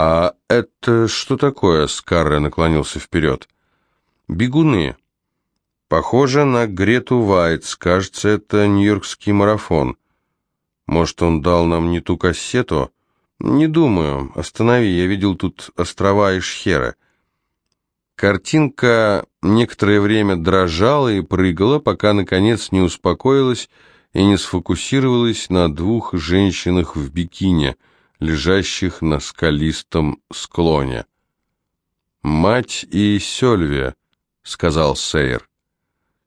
«А это что такое?» — Скарре наклонился вперед. «Бегуны. Похоже на Грету Вайтс. Кажется, это Нью-Йоркский марафон. Может, он дал нам не ту кассету?» «Не думаю. Останови, я видел тут острова Ишхера». Картинка некоторое время дрожала и прыгала, пока, наконец, не успокоилась и не сфокусировалась на двух женщинах в бикини, лежащих на скалистом склоне. «Мать и Сёльве», — сказал Сейр.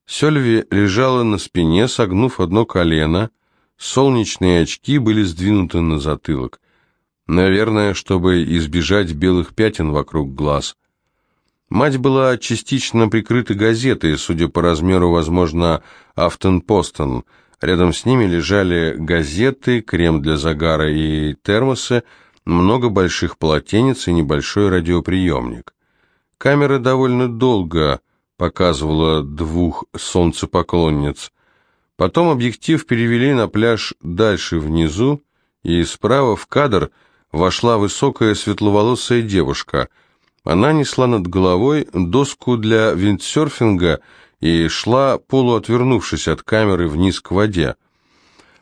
Сёльве лежала на спине, согнув одно колено, солнечные очки были сдвинуты на затылок, наверное, чтобы избежать белых пятен вокруг глаз — Мать была частично прикрыта газетой, судя по размеру, возможно, Афтон-Постон. Рядом с ними лежали газеты, крем для загара и термосы, много больших полотенец и небольшой радиоприемник. Камера довольно долго показывала двух солнцепоклонниц. Потом объектив перевели на пляж дальше внизу, и справа в кадр вошла высокая светловолосая девушка – она несла над головой доску для виндсерфинга и шла, полуотвернувшись от камеры, вниз к воде.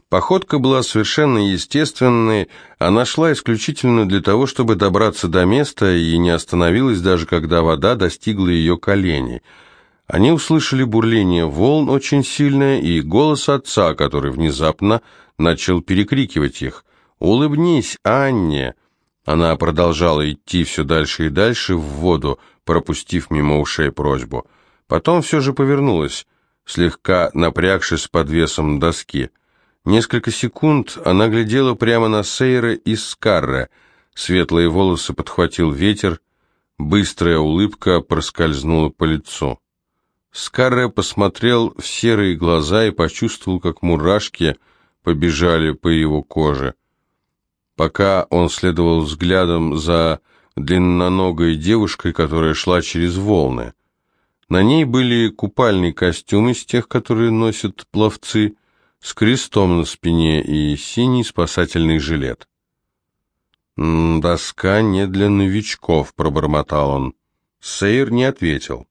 Походка была совершенно естественной, она шла исключительно для того, чтобы добраться до места и не остановилась даже когда вода достигла ее коленей. Они услышали бурление волн очень сильное и голос отца, который внезапно начал перекрикивать их. «Улыбнись, Анне!» Она продолжала идти все дальше и дальше в воду, пропустив мимо ушей просьбу. Потом все же повернулась, слегка напрягшись под весом доски. Несколько секунд она глядела прямо на Сейра и Скарре. Светлые волосы подхватил ветер, быстрая улыбка проскользнула по лицу. Скарре посмотрел в серые глаза и почувствовал, как мурашки побежали по его коже пока он следовал взглядом за длинноногой девушкой, которая шла через волны. На ней были купальный костюм из тех, которые носят пловцы, с крестом на спине и синий спасательный жилет. «Доска не для новичков», — пробормотал он. Сейр не ответил.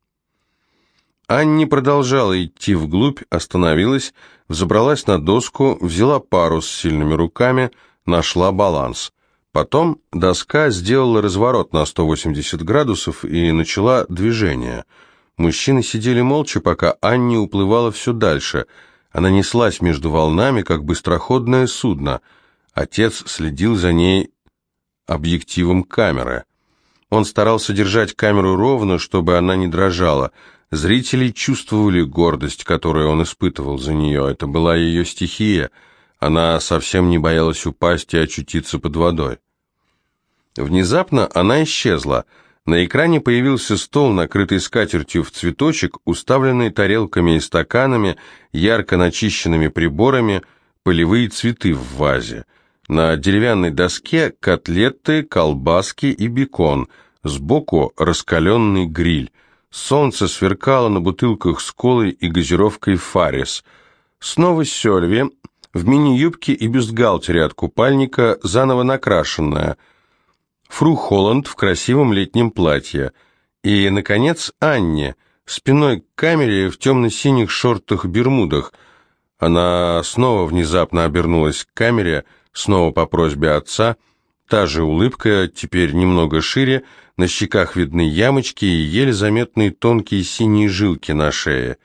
Анни продолжала идти вглубь, остановилась, взобралась на доску, взяла пару с сильными руками — нашла баланс. Потом доска сделала разворот на 180 градусов и начала движение. Мужчины сидели молча, пока Анни уплывала все дальше. Она неслась между волнами, как быстроходное судно. Отец следил за ней объективом камеры. Он старался держать камеру ровно, чтобы она не дрожала. Зрители чувствовали гордость, которую он испытывал за нее. Это была ее стихия — она совсем не боялась упасть и очутиться под водой. Внезапно она исчезла. На экране появился стол, накрытый скатертью в цветочек, уставленный тарелками и стаканами, ярко начищенными приборами, полевые цветы в вазе. На деревянной доске котлеты, колбаски и бекон, сбоку раскаленный гриль. Солнце сверкало на бутылках с колой и газировкой «Фарис». Снова Сёльви в мини-юбке и бюстгальтере от купальника, заново накрашенная, Фру Холланд в красивом летнем платье, и, наконец, Анне, спиной к камере в темно-синих шортах-бермудах. Она снова внезапно обернулась к камере, снова по просьбе отца, та же улыбка, теперь немного шире, на щеках видны ямочки и еле заметные тонкие синие жилки на шее.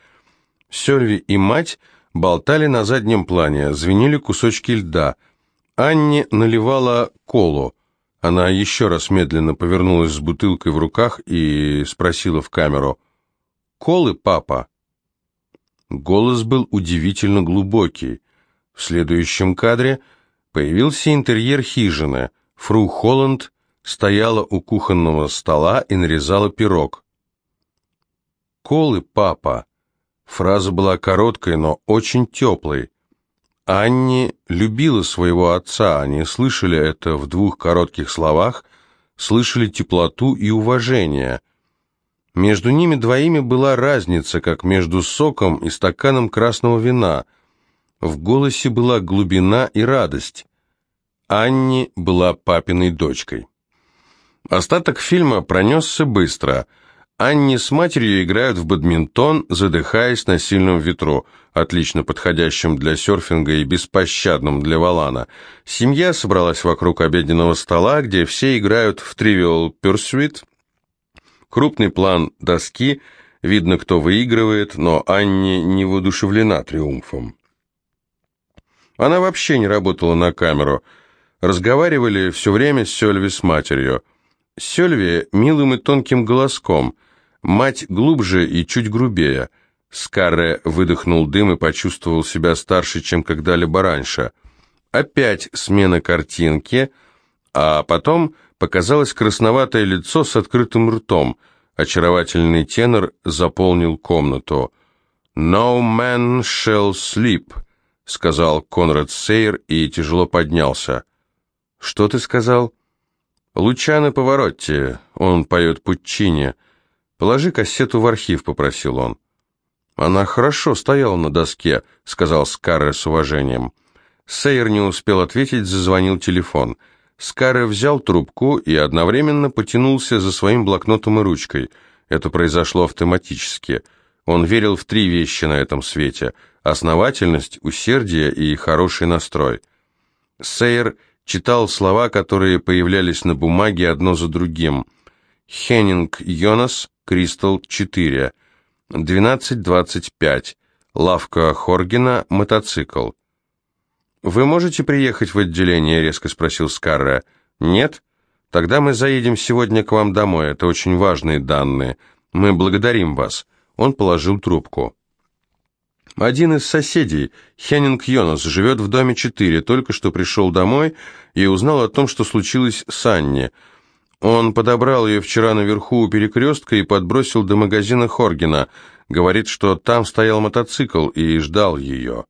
Сёльви и мать – болтали на заднем плане, звенели кусочки льда. Анни наливала колу. Она еще раз медленно повернулась с бутылкой в руках и спросила в камеру. «Колы, папа?» Голос был удивительно глубокий. В следующем кадре появился интерьер хижины. Фру Холланд стояла у кухонного стола и нарезала пирог. «Колы, папа?» Фраза была короткой, но очень теплой. Анни любила своего отца, они слышали это в двух коротких словах, слышали теплоту и уважение. Между ними двоими была разница, как между соком и стаканом красного вина. В голосе была глубина и радость. Анни была папиной дочкой. Остаток фильма пронесся быстро. Анни с матерью играют в бадминтон, задыхаясь на сильном ветру, отлично подходящем для серфинга и беспощадном для валана. Семья собралась вокруг обеденного стола, где все играют в Trivial Pursuit. Крупный план доски, видно, кто выигрывает, но Анни не воодушевлена триумфом. Она вообще не работала на камеру. Разговаривали все время с Сёльви с матерью. Сёльви милым и тонким голоском, мать глубже и чуть грубее. Скарре выдохнул дым и почувствовал себя старше, чем когда-либо раньше. Опять смена картинки, а потом показалось красноватое лицо с открытым ртом. Очаровательный тенор заполнил комнату. «No man shall sleep», — сказал Конрад Сейр и тяжело поднялся. «Что ты сказал?» «Лучано Поворотти, он поет Пуччини. Положи кассету в архив», — попросил он. «Она хорошо стояла на доске», — сказал Скарре с уважением. Сейер не успел ответить, зазвонил телефон. Скарре взял трубку и одновременно потянулся за своим блокнотом и ручкой. Это произошло автоматически. Он верил в три вещи на этом свете — основательность, усердие и хороший настрой. Сейер читал слова, которые появлялись на бумаге одно за другим. Хеннинг Йонас, Кристал 4, 12.25, лавка Хоргена, мотоцикл. «Вы можете приехать в отделение?» — резко спросил Скарра. «Нет? Тогда мы заедем сегодня к вам домой, это очень важные данные. Мы благодарим вас». Он положил трубку. Один из соседей, Хеннинг Йонас, живет в доме 4, только что пришел домой и узнал о том, что случилось с Анни. Он подобрал ее вчера наверху у перекрестка и подбросил до магазина Хоргена. Говорит, что там стоял мотоцикл и ждал ее.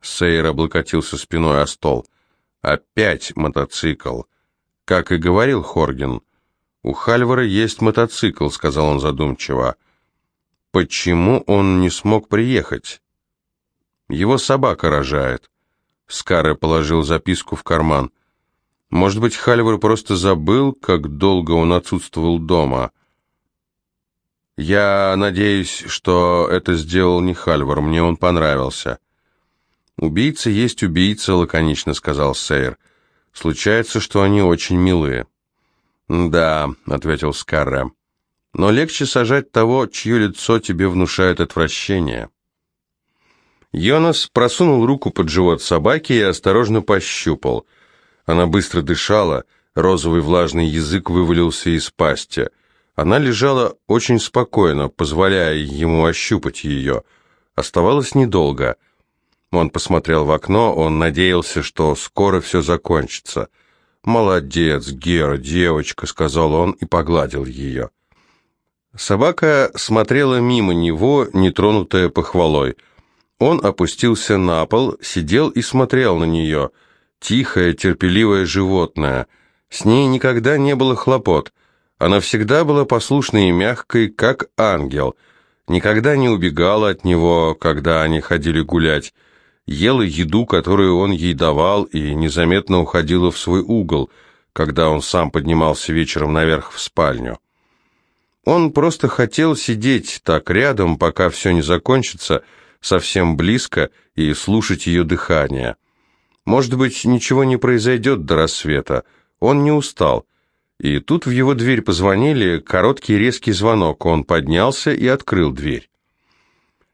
Сейр облокотился спиной о стол. «Опять мотоцикл!» «Как и говорил Хорген, у Хальвара есть мотоцикл», — сказал он задумчиво. «Почему он не смог приехать?» Его собака рожает. Скаре положил записку в карман. Может быть, Хальвар просто забыл, как долго он отсутствовал дома. Я надеюсь, что это сделал не Хальвар, мне он понравился. Убийца есть убийца, лаконично сказал Сейр. Случается, что они очень милые. Да, ответил Скарре. Но легче сажать того, чье лицо тебе внушает отвращение. Йонас просунул руку под живот собаки и осторожно пощупал. Она быстро дышала, розовый влажный язык вывалился из пасти. Она лежала очень спокойно, позволяя ему ощупать ее. Оставалось недолго. Он посмотрел в окно, он надеялся, что скоро все закончится. «Молодец, Гера, девочка», — сказал он и погладил ее. Собака смотрела мимо него, нетронутая похвалой — он опустился на пол, сидел и смотрел на нее. Тихое, терпеливое животное. С ней никогда не было хлопот. Она всегда была послушной и мягкой, как ангел. Никогда не убегала от него, когда они ходили гулять. Ела еду, которую он ей давал, и незаметно уходила в свой угол, когда он сам поднимался вечером наверх в спальню. Он просто хотел сидеть так рядом, пока все не закончится, совсем близко и слушать ее дыхание. Может быть, ничего не произойдет до рассвета. Он не устал. И тут в его дверь позвонили, короткий резкий звонок. Он поднялся и открыл дверь.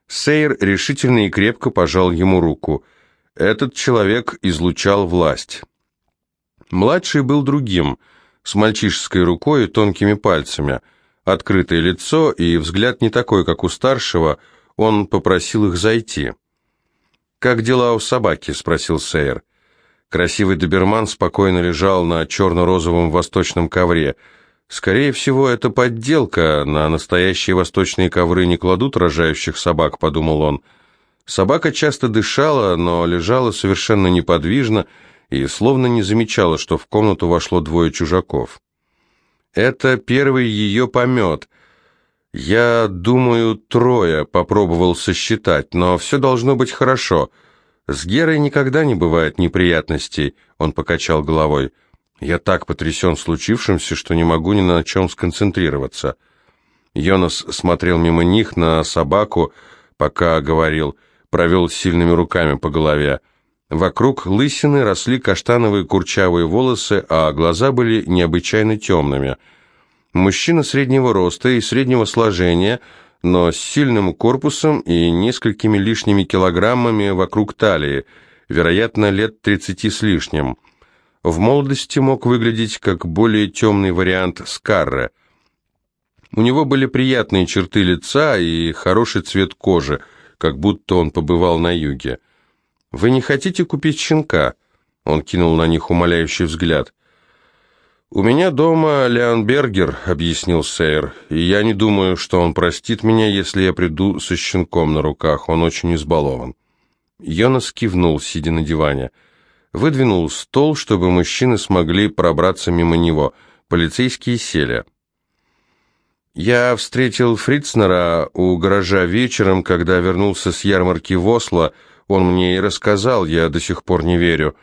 Сейр решительно и крепко пожал ему руку. Этот человек излучал власть. Младший был другим, с мальчишеской рукой и тонкими пальцами. Открытое лицо и взгляд не такой, как у старшего – он попросил их зайти. «Как дела у собаки?» – спросил Сейер. Красивый доберман спокойно лежал на черно-розовом восточном ковре. «Скорее всего, это подделка. На настоящие восточные ковры не кладут рожающих собак», – подумал он. Собака часто дышала, но лежала совершенно неподвижно и словно не замечала, что в комнату вошло двое чужаков. «Это первый ее помет», «Я думаю, трое», — попробовал сосчитать, «но все должно быть хорошо. С Герой никогда не бывает неприятностей», — он покачал головой. Я так потрясен случившимся, что не могу ни на чем сконцентрироваться. Йонас смотрел мимо них на собаку, пока говорил, провел сильными руками по голове. Вокруг лысины росли каштановые курчавые волосы, а глаза были необычайно темными. Мужчина среднего роста и среднего сложения, но с сильным корпусом и несколькими лишними килограммами вокруг талии, вероятно, лет тридцати с лишним. В молодости мог выглядеть как более темный вариант Скарре. У него были приятные черты лица и хороший цвет кожи, как будто он побывал на юге. «Вы не хотите купить щенка?» Он кинул на них умоляющий взгляд. «У меня дома Леонбергер», — объяснил Сейер, «и я не думаю, что он простит меня, если я приду со щенком на руках, он очень избалован». Йонас кивнул, сидя на диване. Выдвинул стол, чтобы мужчины смогли пробраться мимо него. Полицейские сели. Я встретил Фрицнера у гаража вечером, когда вернулся с ярмарки в Осло, — он мне и рассказал, я до сих пор не верю.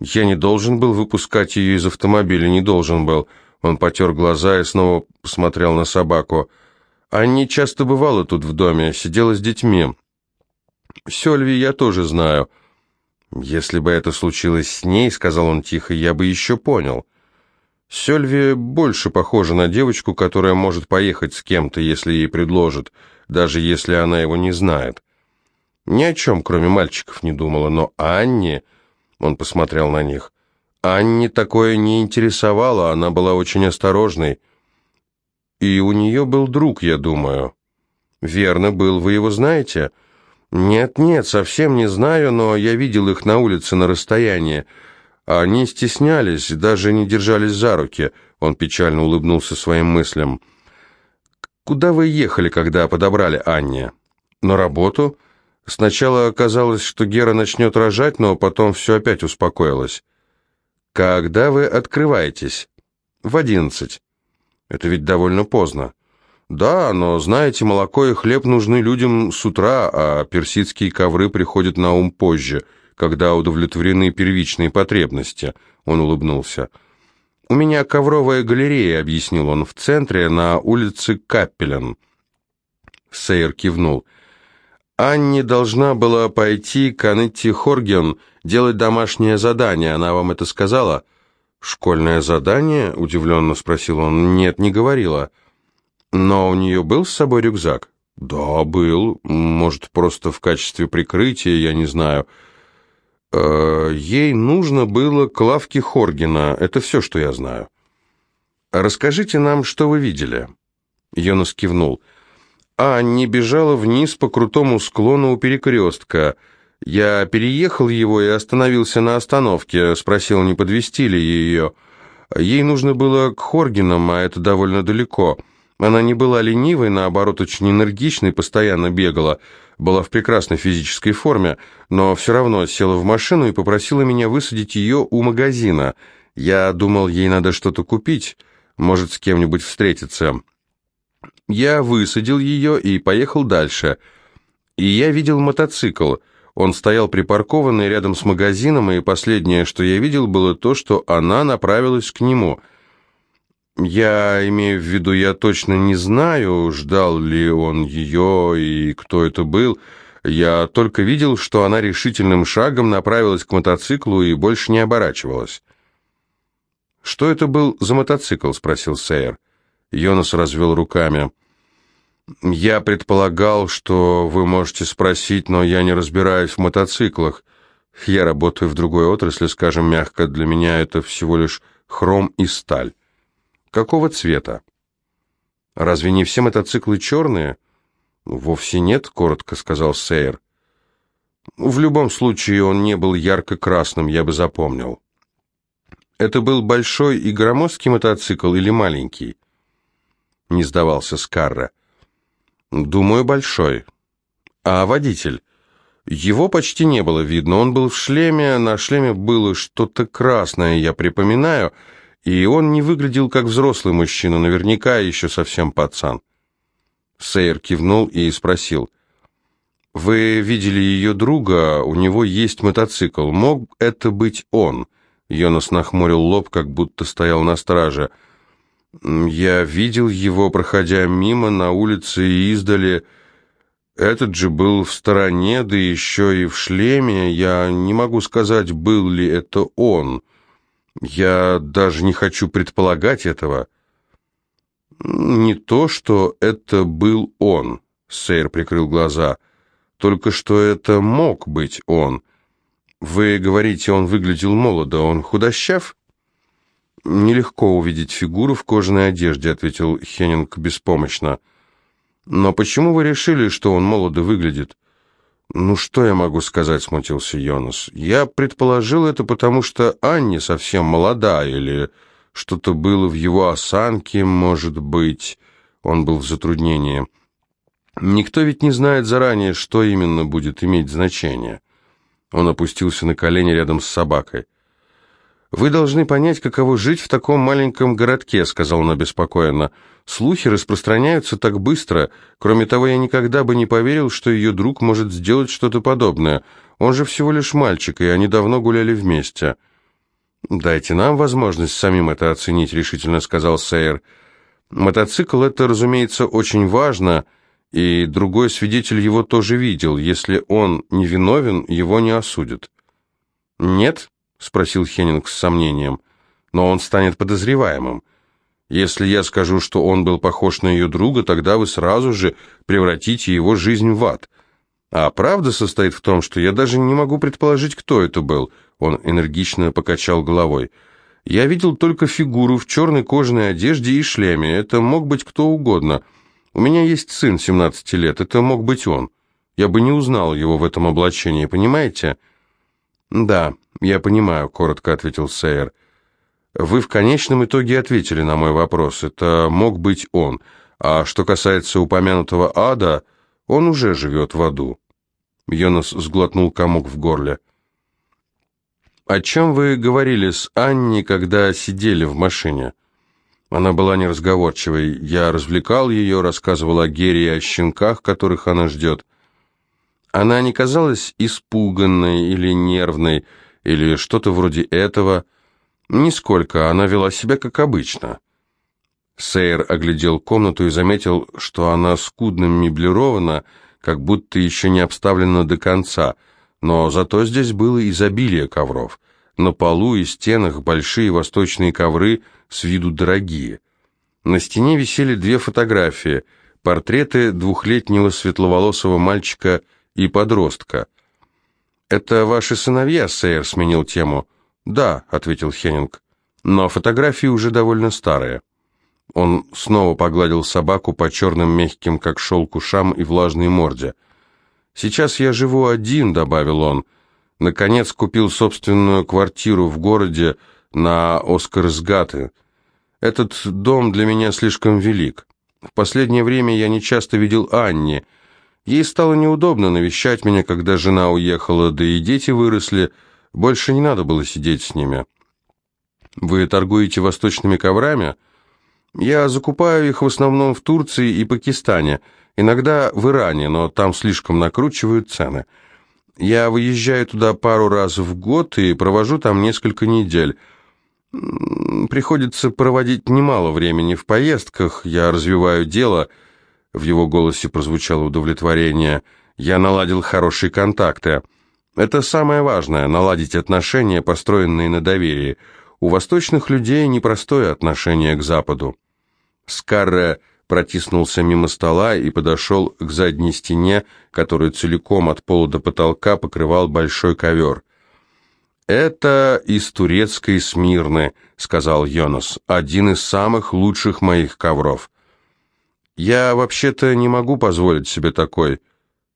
Я не должен был выпускать ее из автомобиля, не должен был. Он потер глаза и снова посмотрел на собаку. Анни часто бывала тут в доме, сидела с детьми. Сёльви я тоже знаю. Если бы это случилось с ней, сказал он тихо, я бы еще понял. Сёльви больше похожа на девочку, которая может поехать с кем-то, если ей предложат, даже если она его не знает. Ни о чем, кроме мальчиков, не думала, но Анне... Он посмотрел на них. Анне такое не интересовало, она была очень осторожной. И у нее был друг, я думаю. Верно, был, вы его знаете? Нет, нет, совсем не знаю, но я видел их на улице на расстоянии. Они стеснялись, даже не держались за руки. Он печально улыбнулся своим мыслям. Куда вы ехали, когда подобрали Анне? На работу? Сначала казалось, что Гера начнет рожать, но потом все опять успокоилось. «Когда вы открываетесь?» «В одиннадцать». «Это ведь довольно поздно». «Да, но, знаете, молоко и хлеб нужны людям с утра, а персидские ковры приходят на ум позже, когда удовлетворены первичные потребности», — он улыбнулся. «У меня ковровая галерея», — объяснил он, — «в центре, на улице Каппелен». Сейер кивнул. «Сейер» Анни должна была пойти к Анетте Хорген делать домашнее задание. Она вам это сказала?» «Школьное задание?» – удивленно спросил он. «Нет, не говорила». «Но у нее был с собой рюкзак?» «Да, был. Может, просто в качестве прикрытия, я не знаю». Э, «Ей нужно было к лавке Хоргена. Это все, что я знаю». «Расскажите нам, что вы видели». «Йонас кивнул». А не бежала вниз по крутому склону у перекрестка. Я переехал его и остановился на остановке, спросил, не подвести ли ее. Ей нужно было к Хоргинам, а это довольно далеко. Она не была ленивой, наоборот, очень энергичной, постоянно бегала, была в прекрасной физической форме, но все равно села в машину и попросила меня высадить ее у магазина. Я думал, ей надо что-то купить, может, с кем-нибудь встретиться. Я высадил ее и поехал дальше. И я видел мотоцикл. Он стоял припаркованный рядом с магазином, и последнее, что я видел, было то, что она направилась к нему. Я имею в виду, я точно не знаю, ждал ли он ее и кто это был. Я только видел, что она решительным шагом направилась к мотоциклу и больше не оборачивалась. «Что это был за мотоцикл?» — спросил Сейер. Йонас развел руками. «Я предполагал, что вы можете спросить, но я не разбираюсь в мотоциклах. Я работаю в другой отрасли, скажем мягко, для меня это всего лишь хром и сталь. Какого цвета? Разве не все мотоциклы черные?» «Вовсе нет», — коротко сказал Сейер. «В любом случае он не был ярко-красным, я бы запомнил». «Это был большой и громоздкий мотоцикл или маленький?» Не сдавался Скарра. «Думаю, большой». «А водитель?» Его почти не было видно, он был в шлеме, на шлеме было что-то красное, я припоминаю, и он не выглядел как взрослый мужчина, наверняка еще совсем пацан. Сейер кивнул и спросил, «Вы видели ее друга, у него есть мотоцикл, мог это быть он? Йонас нахмурил лоб, как будто стоял на страже. «Я видел его, проходя мимо на улице и издали. Этот же был в стороне, да еще и в шлеме. Я не могу сказать, был ли это он. Я даже не хочу предполагать этого». «Не то, что это был он», — Сейр прикрыл глаза, — «только что это мог быть он». «Вы говорите, он выглядел молодо, он худощав?» «Нелегко увидеть фигуру в кожаной одежде», — ответил Хеннинг беспомощно. «Но почему вы решили, что он молодо выглядит?» «Ну, что я могу сказать?» — смутился Йонас. «Я предположил это, потому что Анни совсем молода, или что-то было в его осанке, может быть...» Он был в затруднении. «Никто ведь не знает заранее, что именно будет иметь значение». Он опустился на колени рядом с собакой. «Вы должны понять, каково жить в таком маленьком городке», — сказал он обеспокоенно. «Слухи распространяются так быстро. Кроме того, я никогда бы не поверил, что ее друг может сделать что-то подобное. Он же всего лишь мальчик, и они давно гуляли вместе». «Дайте нам возможность самим это оценить», — решительно сказал Сейер. «Мотоцикл — это, разумеется, очень важно», — и другой свидетель его тоже видел. Если он невиновен, его не осудят. «Нет?» — спросил Хеннинг с сомнением. «Но он станет подозреваемым. Если я скажу, что он был похож на ее друга, тогда вы сразу же превратите его жизнь в ад. А правда состоит в том, что я даже не могу предположить, кто это был». Он энергично покачал головой. «Я видел только фигуру в черной кожаной одежде и шлеме. Это мог быть кто угодно». У меня есть сын 17 лет, это мог быть он. Я бы не узнал его в этом облачении, понимаете? Да, я понимаю, коротко ответил Сейер. Вы в конечном итоге ответили на мой вопрос. Это мог быть он. А что касается упомянутого ада, он уже живет в аду. Йонас сглотнул комок в горле. «О чем вы говорили с Анни, когда сидели в машине?» Она была неразговорчивой. Я развлекал ее, рассказывал о Гере и о щенках, которых она ждет. Она не казалась испуганной или нервной, или что-то вроде этого. Нисколько, она вела себя как обычно. Сейр оглядел комнату и заметил, что она скудно меблирована, как будто еще не обставлена до конца, но зато здесь было изобилие ковров. На полу и стенах большие восточные ковры – с виду дорогие. На стене висели две фотографии, портреты двухлетнего светловолосого мальчика и подростка. «Это ваши сыновья, сэр?» — сменил тему. «Да», — ответил Хеннинг, — «но фотографии уже довольно старые». Он снова погладил собаку по черным мягким, как шелк, ушам и влажной морде. «Сейчас я живу один», — добавил он. «Наконец купил собственную квартиру в городе, на Оскарсгаты. Этот дом для меня слишком велик. В последнее время я не часто видел Анни. Ей стало неудобно навещать меня, когда жена уехала, да и дети выросли. Больше не надо было сидеть с ними. Вы торгуете восточными коврами? Я закупаю их в основном в Турции и Пакистане, иногда в Иране, но там слишком накручивают цены. Я выезжаю туда пару раз в год и провожу там несколько недель. Приходится проводить немало времени в поездках, я развиваю дело. В его голосе прозвучало удовлетворение. Я наладил хорошие контакты. Это самое важное, наладить отношения, построенные на доверии. У восточных людей непростое отношение к Западу. Скарре протиснулся мимо стола и подошел к задней стене, которую целиком от пола до потолка покрывал большой ковер. «Это из турецкой Смирны», — сказал Йонас, — «один из самых лучших моих ковров». «Я вообще-то не могу позволить себе такой.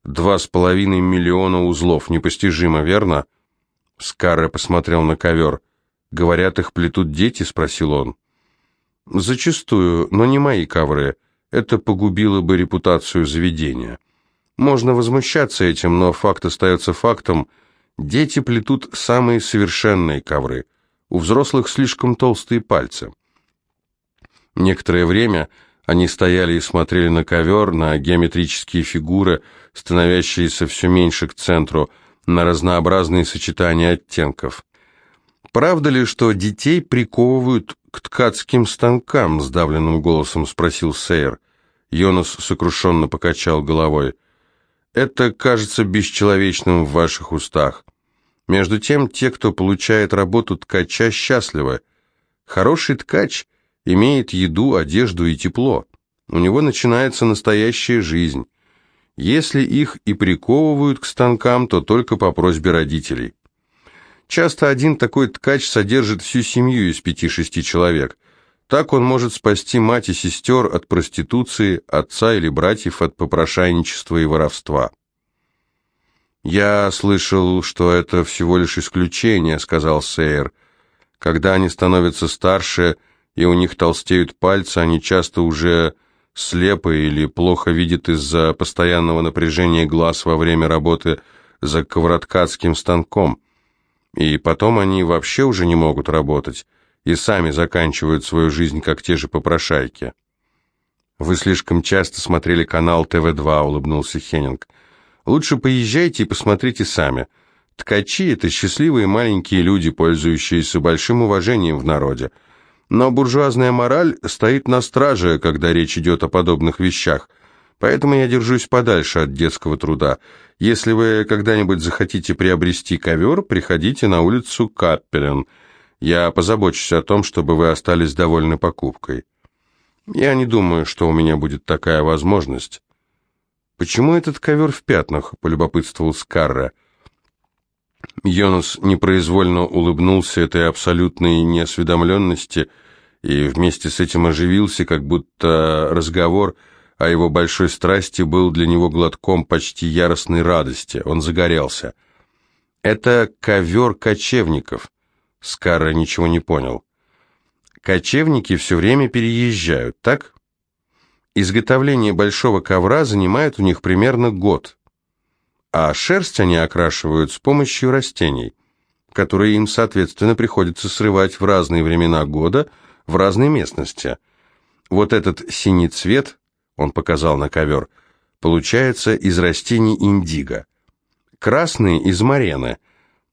Два с половиной миллиона узлов, непостижимо, верно?» Скарре посмотрел на ковер. «Говорят, их плетут дети?» — спросил он. «Зачастую, но не мои ковры. Это погубило бы репутацию заведения. Можно возмущаться этим, но факт остается фактом — Дети плетут самые совершенные ковры. У взрослых слишком толстые пальцы. Некоторое время они стояли и смотрели на ковер, на геометрические фигуры, становящиеся все меньше к центру, на разнообразные сочетания оттенков. «Правда ли, что детей приковывают к ткацким станкам?» — сдавленным голосом спросил Сейер. Йонас сокрушенно покачал головой. «Это кажется бесчеловечным в ваших устах. Между тем, те, кто получает работу ткача, счастливы. Хороший ткач имеет еду, одежду и тепло. У него начинается настоящая жизнь. Если их и приковывают к станкам, то только по просьбе родителей. Часто один такой ткач содержит всю семью из пяти-шести человек. Так он может спасти мать и сестер от проституции, отца или братьев от попрошайничества и воровства. «Я слышал, что это всего лишь исключение», — сказал Сейер. «Когда они становятся старше и у них толстеют пальцы, они часто уже слепы или плохо видят из-за постоянного напряжения глаз во время работы за ковроткацким станком. И потом они вообще уже не могут работать и сами заканчивают свою жизнь, как те же попрошайки. «Вы слишком часто смотрели канал ТВ-2», — улыбнулся Хеннинг. «Лучше поезжайте и посмотрите сами. Ткачи — это счастливые маленькие люди, пользующиеся большим уважением в народе. Но буржуазная мораль стоит на страже, когда речь идет о подобных вещах. Поэтому я держусь подальше от детского труда. Если вы когда-нибудь захотите приобрести ковер, приходите на улицу Каппелен. Я позабочусь о том, чтобы вы остались довольны покупкой. Я не думаю, что у меня будет такая возможность. Почему этот ковер в пятнах? полюбопытствовал Скарра. Йонас непроизвольно улыбнулся этой абсолютной неосведомленности и вместе с этим оживился, как будто разговор о его большой страсти был для него глотком почти яростной радости. Он загорелся. «Это ковер кочевников». Скарра ничего не понял. «Кочевники все время переезжают, так?» Изготовление большого ковра занимает у них примерно год а шерсть они окрашивают с помощью растений, которые им, соответственно, приходится срывать в разные времена года в разной местности. Вот этот синий цвет, он показал на ковер, получается из растений индиго. Красный из марены,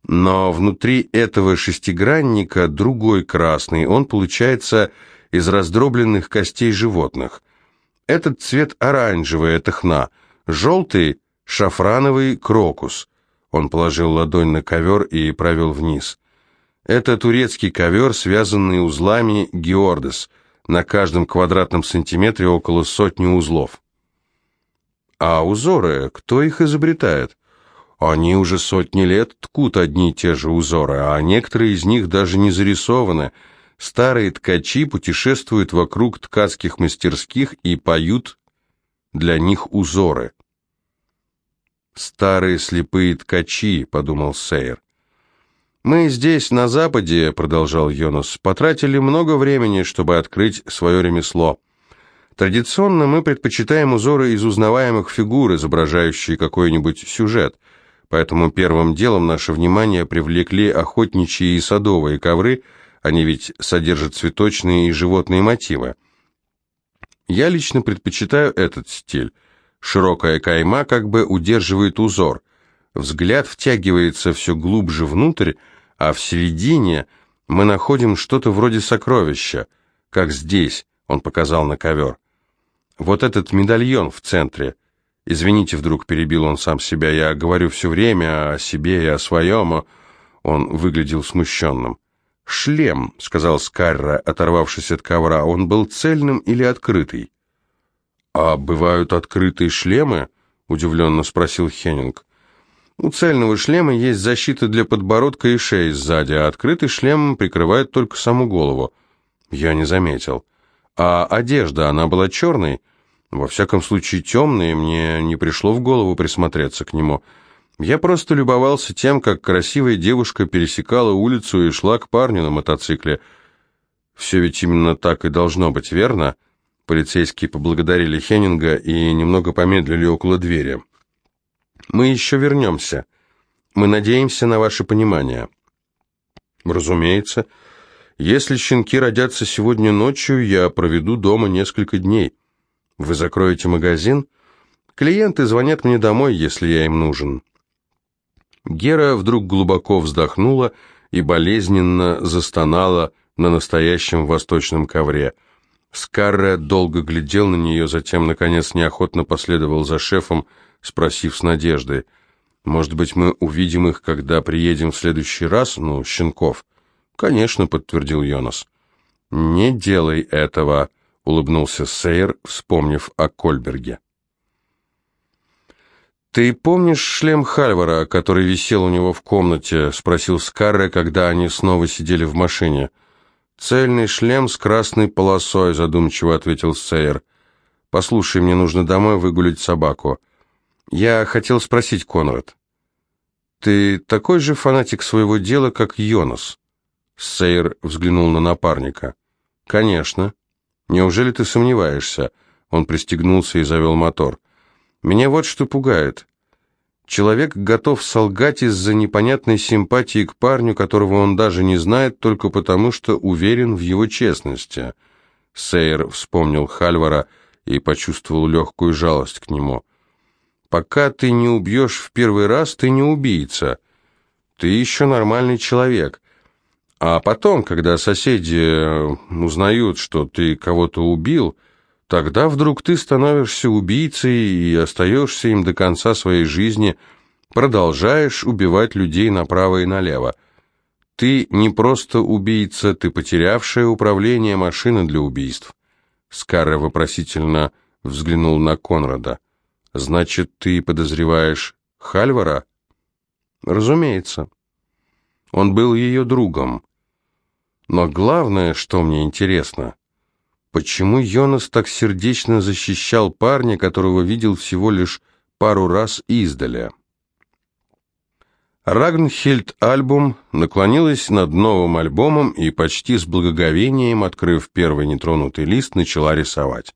но внутри этого шестигранника другой красный, он получается из раздробленных костей животных. Этот цвет оранжевый, это хна, желтый – шафрановый крокус. Он положил ладонь на ковер и провел вниз. Это турецкий ковер, связанный узлами геордес. На каждом квадратном сантиметре около сотни узлов. А узоры, кто их изобретает? Они уже сотни лет ткут одни и те же узоры, а некоторые из них даже не зарисованы. Старые ткачи путешествуют вокруг ткацких мастерских и поют для них узоры. «Старые слепые ткачи», — подумал Сейер. «Мы здесь, на Западе», — продолжал Йонас, — «потратили много времени, чтобы открыть свое ремесло. Традиционно мы предпочитаем узоры из узнаваемых фигур, изображающие какой-нибудь сюжет, поэтому первым делом наше внимание привлекли охотничьи и садовые ковры, они ведь содержат цветочные и животные мотивы. Я лично предпочитаю этот стиль». Широкая кайма как бы удерживает узор. Взгляд втягивается все глубже внутрь, а в середине мы находим что-то вроде сокровища, как здесь, он показал на ковер. Вот этот медальон в центре. Извините, вдруг перебил он сам себя, я говорю все время о себе и о своем. Он выглядел смущенным. «Шлем», — сказал Скарра, оторвавшись от ковра, — «он был цельным или открытый?» «А бывают открытые шлемы?» – удивленно спросил Хеннинг. «У цельного шлема есть защита для подбородка и шеи сзади, а открытый шлем прикрывает только саму голову». Я не заметил. «А одежда, она была черной?» «Во всяком случае темной, мне не пришло в голову присмотреться к нему». Я просто любовался тем, как красивая девушка пересекала улицу и шла к парню на мотоцикле. Все ведь именно так и должно быть, верно?» Полицейские поблагодарили Хеннинга и немного помедлили около двери. «Мы еще вернемся. Мы надеемся на ваше понимание». «Разумеется. Если щенки родятся сегодня ночью, я проведу дома несколько дней. Вы закроете магазин? Клиенты звонят мне домой, если я им нужен». Гера вдруг глубоко вздохнула и болезненно застонала на настоящем восточном ковре. Скарре долго глядел на нее, затем, наконец, неохотно последовал за шефом, спросив с надеждой, «Может быть, мы увидим их, когда приедем в следующий раз, ну, щенков?» «Конечно», — подтвердил Йонас. «Не делай этого», — улыбнулся Сейер, вспомнив о Кольберге. «Ты помнишь шлем Хальвара, который висел у него в комнате?» — спросил Скарре, когда они снова сидели в машине. «Цельный шлем с красной полосой», — задумчиво ответил Сейер. «Послушай, мне нужно домой выгулить собаку». «Я хотел спросить, Конрад, ты такой же фанатик своего дела, как Йонас?» Сейер взглянул на напарника. «Конечно. Неужели ты сомневаешься?» Он пристегнулся и завел мотор. Меня вот что пугает. Человек готов солгать из-за непонятной симпатии к парню, которого он даже не знает, только потому, что уверен в его честности. Сейер вспомнил Хальвара и почувствовал легкую жалость к нему. «Пока ты не убьешь в первый раз, ты не убийца. Ты еще нормальный человек. А потом, когда соседи узнают, что ты кого-то убил...» Тогда вдруг ты становишься убийцей и остаешься им до конца своей жизни, продолжаешь убивать людей направо и налево. Ты не просто убийца, ты потерявшая управление машины для убийств. Скарре вопросительно взглянул на Конрада. «Значит, ты подозреваешь Хальвара?» «Разумеется. Он был ее другом. Но главное, что мне интересно, Почему Йонас так сердечно защищал парня, которого видел всего лишь пару раз издали? Рагнхильд альбом наклонилась над новым альбомом и почти с благоговением, открыв первый нетронутый лист, начала рисовать.